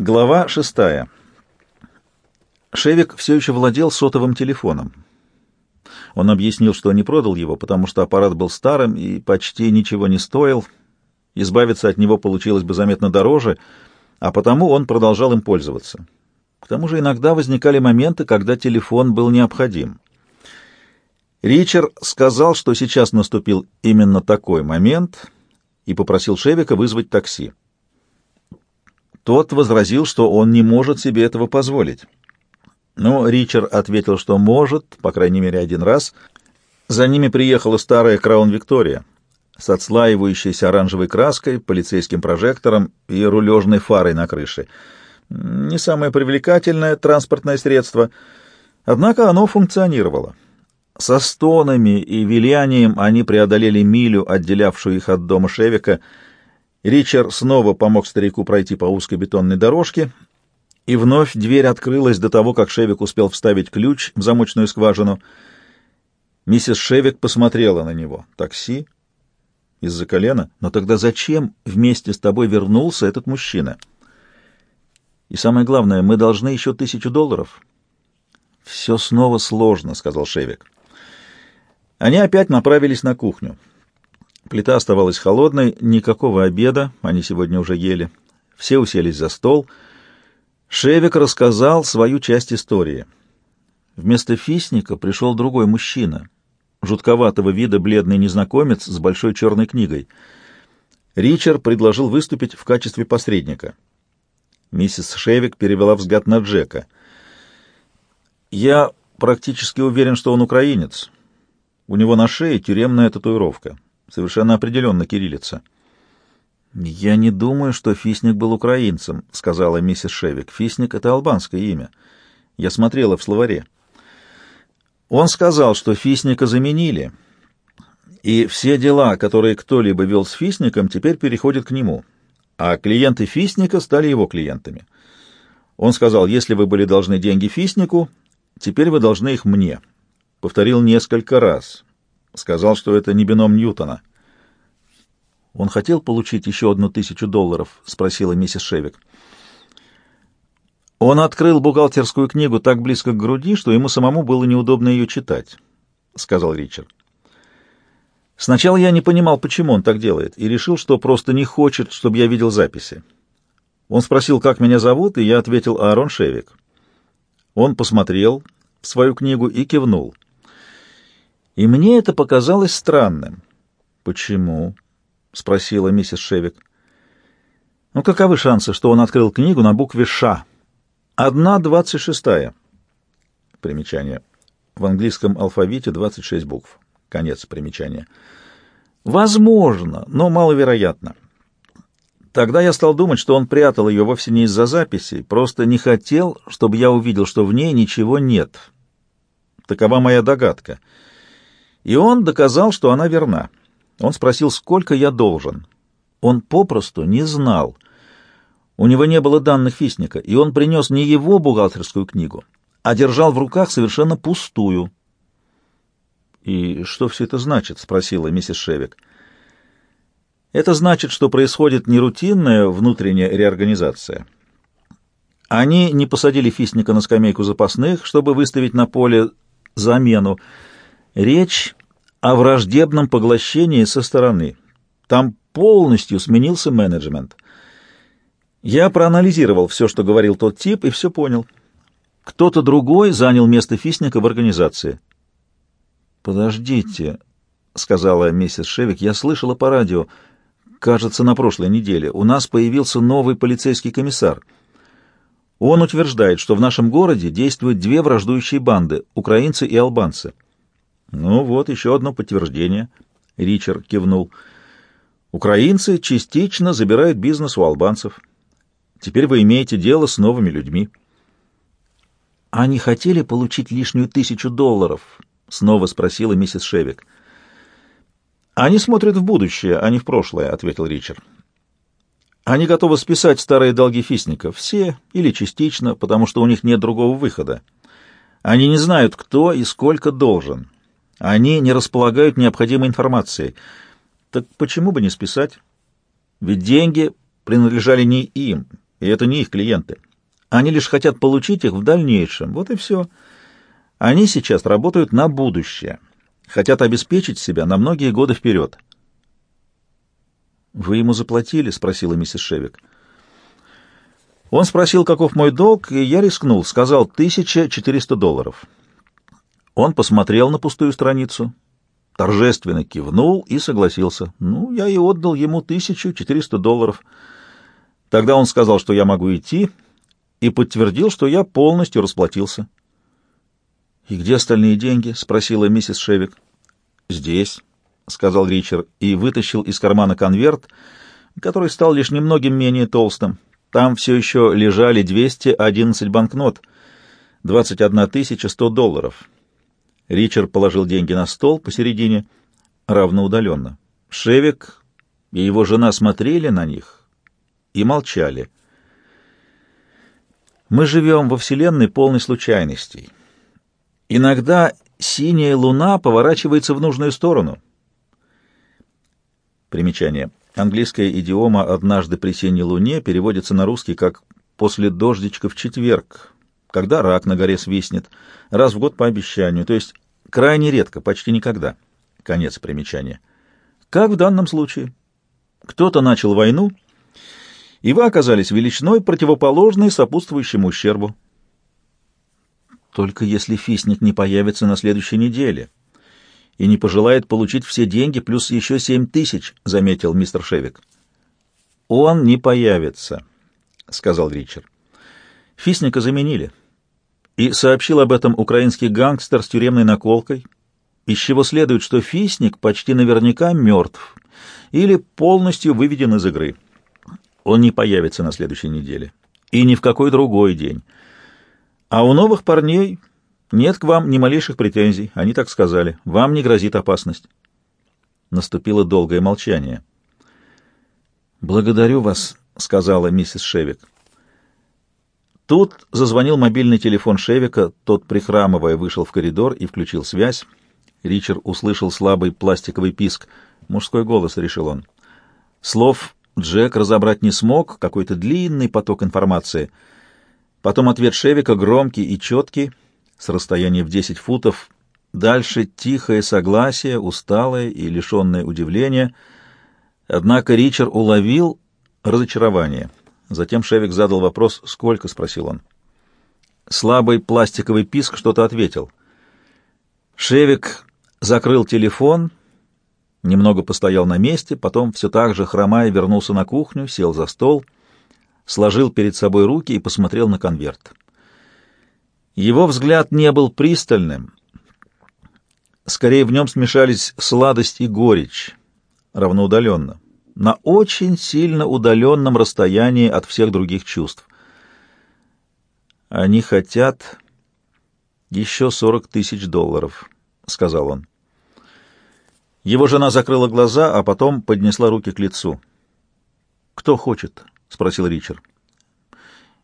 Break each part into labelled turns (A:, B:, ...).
A: Глава шестая. Шевик все еще владел сотовым телефоном. Он объяснил, что не продал его, потому что аппарат был старым и почти ничего не стоил. Избавиться от него получилось бы заметно дороже, а потому он продолжал им пользоваться. К тому же иногда возникали моменты, когда телефон был необходим. Ричард сказал, что сейчас наступил именно такой момент, и попросил Шевика вызвать такси. Тот возразил, что он не может себе этого позволить. Но Ричард ответил, что может, по крайней мере, один раз. За ними приехала старая Краун Виктория с отслаивающейся оранжевой краской, полицейским прожектором и рулежной фарой на крыше. Не самое привлекательное транспортное средство, однако оно функционировало. Со стонами и вилянием они преодолели милю, отделявшую их от дома Шевика. Ричард снова помог старику пройти по узкой бетонной дорожке, и вновь дверь открылась до того, как Шевик успел вставить ключ в замочную скважину. Миссис Шевик посмотрела на него. «Такси? Из-за колена? Но тогда зачем вместе с тобой вернулся этот мужчина? И самое главное, мы должны еще тысячу долларов». «Все снова сложно», — сказал Шевик. Они опять направились на кухню. Плита оставалась холодной, никакого обеда, они сегодня уже ели. Все уселись за стол. Шевик рассказал свою часть истории. Вместо Фисника пришел другой мужчина, жутковатого вида бледный незнакомец с большой черной книгой. Ричард предложил выступить в качестве посредника. Миссис Шевик перевела взгляд на Джека. «Я практически уверен, что он украинец», у него на шее тюремная татуировка. Совершенно определенно кириллица. «Я не думаю, что Фисник был украинцем», — сказала миссис Шевик. «Фисник — это албанское имя. Я смотрела в словаре». Он сказал, что Фисника заменили, и все дела, которые кто-либо вел с Фисником, теперь переходят к нему, а клиенты Фисника стали его клиентами. Он сказал, если вы были должны деньги Фиснику, теперь вы должны их мне повторил несколько раз. Сказал, что это не бином Ньютона. «Он хотел получить еще одну тысячу долларов?» — спросила миссис Шевик. Он открыл бухгалтерскую книгу так близко к груди, что ему самому было неудобно ее читать, — сказал Ричард. Сначала я не понимал, почему он так делает, и решил, что просто не хочет, чтобы я видел записи. Он спросил, как меня зовут, и я ответил Аарон Шевик. Он посмотрел в свою книгу и кивнул. И мне это показалось странным. «Почему?» — спросила миссис Шевик. «Ну, каковы шансы, что он открыл книгу на букве «Ш»? Одна двадцать шестая». Примечание. В английском алфавите 26 букв. Конец примечания. Возможно, но маловероятно. Тогда я стал думать, что он прятал ее вовсе не из-за записи, просто не хотел, чтобы я увидел, что в ней ничего нет. Такова моя догадка. И он доказал, что она верна. Он спросил, сколько я должен. Он попросту не знал. У него не было данных Фисника, и он принес не его бухгалтерскую книгу, а держал в руках совершенно пустую. «И что все это значит?» — спросила миссис Шевик. «Это значит, что происходит не рутинная внутренняя реорганизация. Они не посадили Фисника на скамейку запасных, чтобы выставить на поле замену, Речь о враждебном поглощении со стороны. Там полностью сменился менеджмент. Я проанализировал все, что говорил тот тип, и все понял. Кто-то другой занял место Фисника в организации. «Подождите», — сказала миссис Шевик, — «я слышала по радио, кажется, на прошлой неделе, у нас появился новый полицейский комиссар. Он утверждает, что в нашем городе действуют две враждующие банды — украинцы и албанцы». Ну вот, еще одно подтверждение. Ричард кивнул. Украинцы частично забирают бизнес у албанцев. Теперь вы имеете дело с новыми людьми. Они хотели получить лишнюю тысячу долларов? Снова спросила миссис Шевик. Они смотрят в будущее, а не в прошлое, ответил Ричард. Они готовы списать старые долги Фисника, все или частично, потому что у них нет другого выхода. Они не знают, кто и сколько должен. Они не располагают необходимой информацией. Так почему бы не списать? Ведь деньги принадлежали не им, и это не их клиенты. Они лишь хотят получить их в дальнейшем. Вот и все. Они сейчас работают на будущее, хотят обеспечить себя на многие годы вперед. «Вы ему заплатили?» — спросила миссис Шевик. Он спросил, каков мой долг, и я рискнул, сказал 1400 долларов. Он посмотрел на пустую страницу, торжественно кивнул и согласился. Ну, я и отдал ему 1400 долларов. Тогда он сказал, что я могу идти, и подтвердил, что я полностью расплатился. «И где остальные деньги?» — спросила миссис Шевик. «Здесь», — сказал Ричард, и вытащил из кармана конверт, который стал лишь немногим менее толстым. Там все еще лежали 211 банкнот, 21 100 долларов. Ричард положил деньги на стол посередине, равноудаленно. Шевик и его жена смотрели на них и молчали. Мы живем во Вселенной полной случайностей. Иногда синяя луна поворачивается в нужную сторону. Примечание. Английская идиома «однажды при синей луне» переводится на русский как «после дождичка в четверг», когда рак на горе свистнет, раз в год по обещанию, то есть крайне редко, почти никогда. Конец примечания. Как в данном случае. Кто-то начал войну, и вы оказались величиной, противоположной сопутствующему ущербу. Только если Фисник не появится на следующей неделе и не пожелает получить все деньги плюс еще семь тысяч, — заметил мистер Шевик. — Он не появится, — сказал Ричард. Фисника заменили и сообщил об этом украинский гангстер с тюремной наколкой, из чего следует, что Фисник почти наверняка мертв или полностью выведен из игры. Он не появится на следующей неделе. И ни в какой другой день. А у новых парней нет к вам ни малейших претензий. Они так сказали. Вам не грозит опасность. Наступило долгое молчание. «Благодарю вас», — сказала миссис Шевик. Тут зазвонил мобильный телефон Шевика, тот, прихрамывая, вышел в коридор и включил связь. Ричард услышал слабый пластиковый писк. Мужской голос, решил он. Слов Джек разобрать не смог, какой-то длинный поток информации. Потом ответ Шевика громкий и четкий, с расстояния в 10 футов. Дальше тихое согласие, усталое и лишенное удивления. Однако Ричард уловил разочарование. Затем Шевик задал вопрос «Сколько?» — спросил он. Слабый пластиковый писк что-то ответил. Шевик закрыл телефон немного постоял на месте, потом все так же, хромая, вернулся на кухню, сел за стол, сложил перед собой руки и посмотрел на конверт. Его взгляд не был пристальным, скорее в нем смешались сладость и горечь, равноудаленно, на очень сильно удаленном расстоянии от всех других чувств. «Они хотят еще сорок тысяч долларов», — сказал он. Его жена закрыла глаза, а потом поднесла руки к лицу. «Кто хочет?» — спросил Ричард.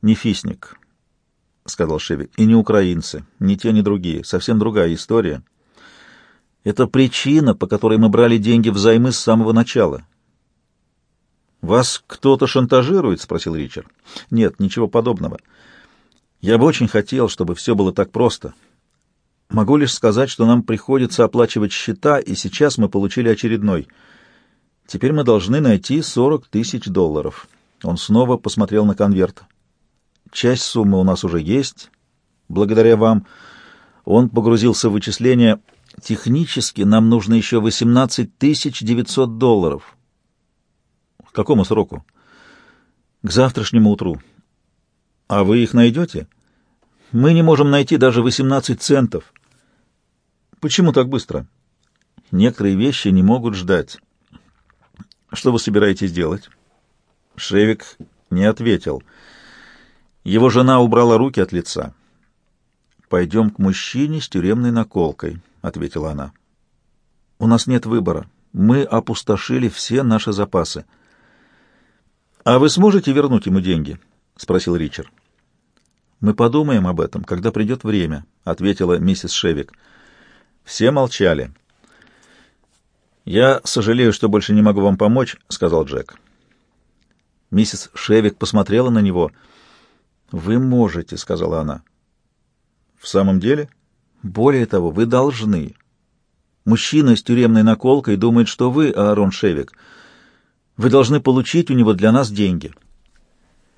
A: «Не фисник», — сказал Шевик, — «и не украинцы, ни те, ни другие. Совсем другая история. Это причина, по которой мы брали деньги взаймы с самого начала». «Вас кто-то шантажирует?» — спросил Ричард. «Нет, ничего подобного. Я бы очень хотел, чтобы все было так просто». Могу лишь сказать, что нам приходится оплачивать счета, и сейчас мы получили очередной. Теперь мы должны найти 40 тысяч долларов. Он снова посмотрел на конверт. Часть суммы у нас уже есть. Благодаря вам. Он погрузился в вычисления. Технически нам нужно еще 18 тысяч 900 долларов. Какому сроку? К завтрашнему утру. А вы их найдете? Мы не можем найти даже 18 центов. Почему так быстро? Некоторые вещи не могут ждать. Что вы собираетесь делать? Шевик не ответил. Его жена убрала руки от лица. «Пойдем к мужчине с тюремной наколкой», — ответила она. «У нас нет выбора. Мы опустошили все наши запасы». «А вы сможете вернуть ему деньги?» — спросил Ричард. «Мы подумаем об этом, когда придет время», — ответила миссис Шевик. Все молчали. «Я сожалею, что больше не могу вам помочь», — сказал Джек. Миссис Шевик посмотрела на него. «Вы можете», — сказала она. «В самом деле? Более того, вы должны. Мужчина с тюремной наколкой думает, что вы Аарон Шевик. Вы должны получить у него для нас деньги».